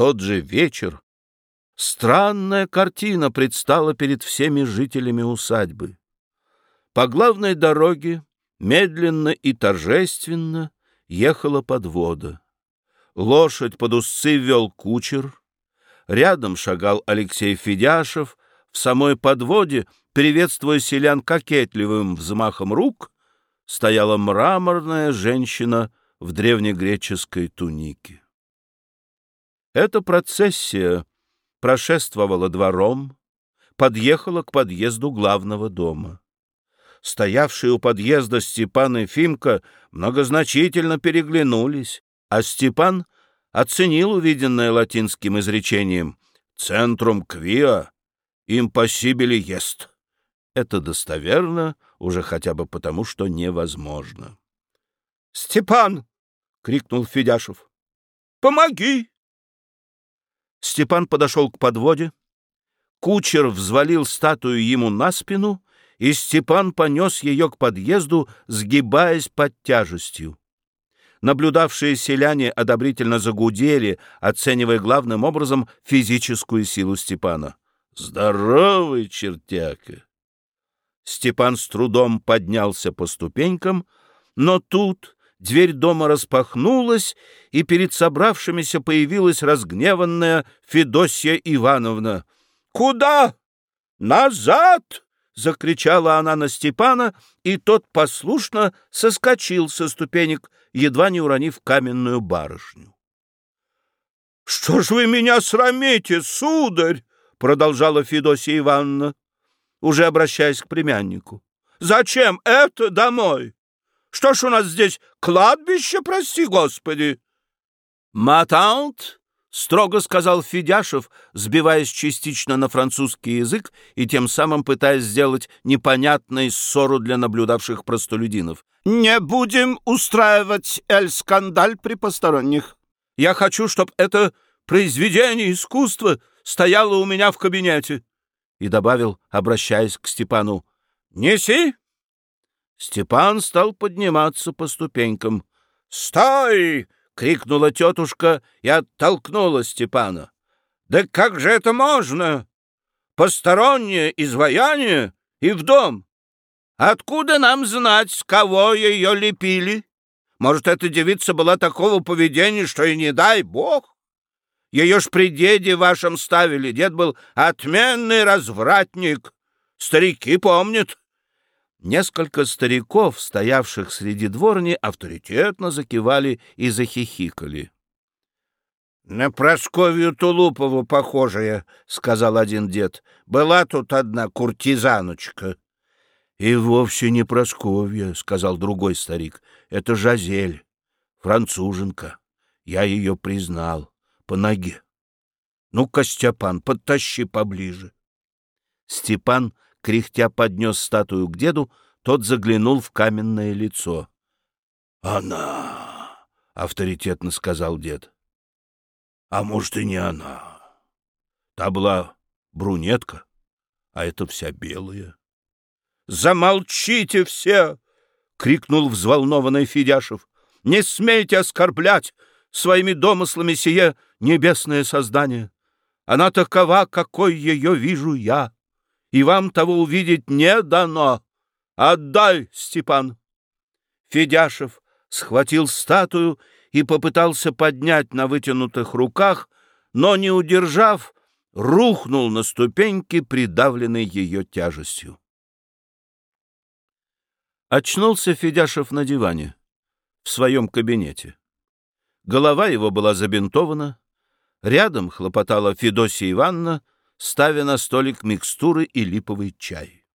тот же вечер странная картина предстала перед всеми жителями усадьбы. По главной дороге медленно и торжественно ехала подвода. Лошадь под узцы вел кучер, рядом шагал Алексей Федяшев, в самой подводе, приветствуя селян кокетливым взмахом рук, стояла мраморная женщина в древнегреческой тунике. Эта процессия прошествовала двором, подъехала к подъезду главного дома. Стоявшие у подъезда Степан и Фимка многозначительно переглянулись, а Степан оценил увиденное латинским изречением «Центрум квиа импосибили ест». Это достоверно, уже хотя бы потому, что невозможно. «Степан!» — крикнул Федяшев. «Помоги!» Степан подошел к подводе. Кучер взвалил статую ему на спину, и Степан понес ее к подъезду, сгибаясь под тяжестью. Наблюдавшие селяне одобрительно загудели, оценивая главным образом физическую силу Степана. «Здоровый чертяка!» Степан с трудом поднялся по ступенькам, но тут дверь дома распахнулась, и перед собравшимися появилась разгневанная Федосья Ивановна. «Куда? Назад!» — закричала она на Степана, и тот послушно соскочил со ступенек, едва не уронив каменную барышню. — Что ж вы меня срамите, сударь? — продолжала Федосия Ивановна, уже обращаясь к племяннику. — Зачем это домой? Что ж у нас здесь кладбище, прости господи? — Матант! — строго сказал Федяшев, сбиваясь частично на французский язык и тем самым пытаясь сделать непонятной ссору для наблюдавших простолюдинов. «Не будем устраивать эль-скандаль при посторонних. Я хочу, чтобы это произведение искусства стояло у меня в кабинете». И добавил, обращаясь к Степану, «Неси!» Степан стал подниматься по ступенькам. «Стой!» крикнула тетушка и оттолкнула Степана. Да как же это можно? Постороннее изваяние и в дом. Откуда нам знать, с кого ее лепили? Может, эта девица была такого поведения, что и не дай бог? Ее ж при деде вашем ставили. Дед был отменный развратник. Старики помнят. Несколько стариков, стоявших среди дворни, авторитетно закивали и захихикали. — На Просковью Тулупову похожая, — сказал один дед. — Была тут одна куртизаночка. — И вовсе не Просковья, — сказал другой старик. — Это Жазель, француженка. Я ее признал по ноге. Ну-ка, Степан, подтащи поближе. Степан кряхтя поднес статую к деду, тот заглянул в каменное лицо. — Она! — авторитетно сказал дед. — А может, и не она. Та была брунетка, а это вся белая. — Замолчите все! — крикнул взволнованный Федяшев. — Не смейте оскорблять своими домыслами сие небесное создание. Она такова, какой ее вижу я и вам того увидеть не дано. Отдай, Степан!» Федяшев схватил статую и попытался поднять на вытянутых руках, но, не удержав, рухнул на ступеньки, придавленный ее тяжестью. Очнулся Федяшев на диване, в своем кабинете. Голова его была забинтована, рядом хлопотала Федосия Ивановна, ставя на столик микстуры и липовый чай.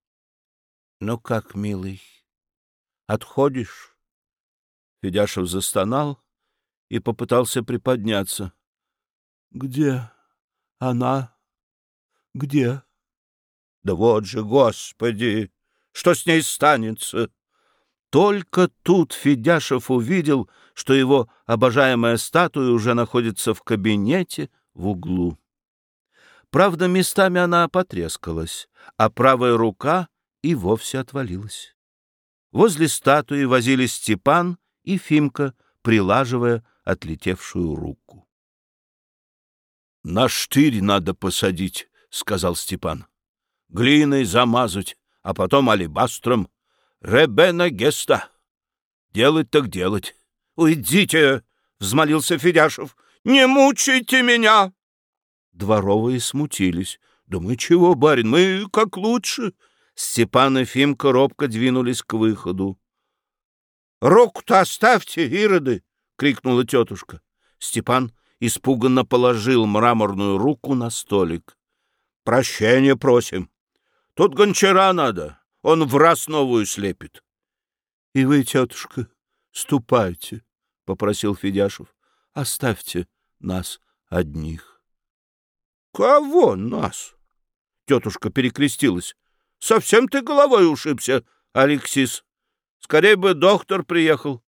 — Ну как, милый, отходишь? Федяшев застонал и попытался приподняться. — Где она? Где? — Да вот же, Господи! Что с ней станется? Только тут Федяшев увидел, что его обожаемая статуя уже находится в кабинете в углу. Правда, местами она потрескалась, а правая рука и вовсе отвалилась. Возле статуи возились Степан и Фимка, прилаживая отлетевшую руку. На штырь надо посадить, — сказал Степан. Глиной замазать, а потом алебастром. Ребена геста. Делать так делать. — Уйдите, — взмолился Федяшев. — Не мучайте меня. Дворовые смутились. — Да мы чего, барин, мы как лучше. Степан и Фимка робко двинулись к выходу. — Руку-то оставьте, ироды! — крикнула тетушка. Степан испуганно положил мраморную руку на столик. — Прощения просим. Тут гончара надо, он в раз новую слепит. — И вы, тетушка, ступайте, — попросил Федяшев. — Оставьте нас одних. — Кого нас? Тетушка перекрестилась. — Совсем ты головой ушибся, Алексис. Скорее бы доктор приехал.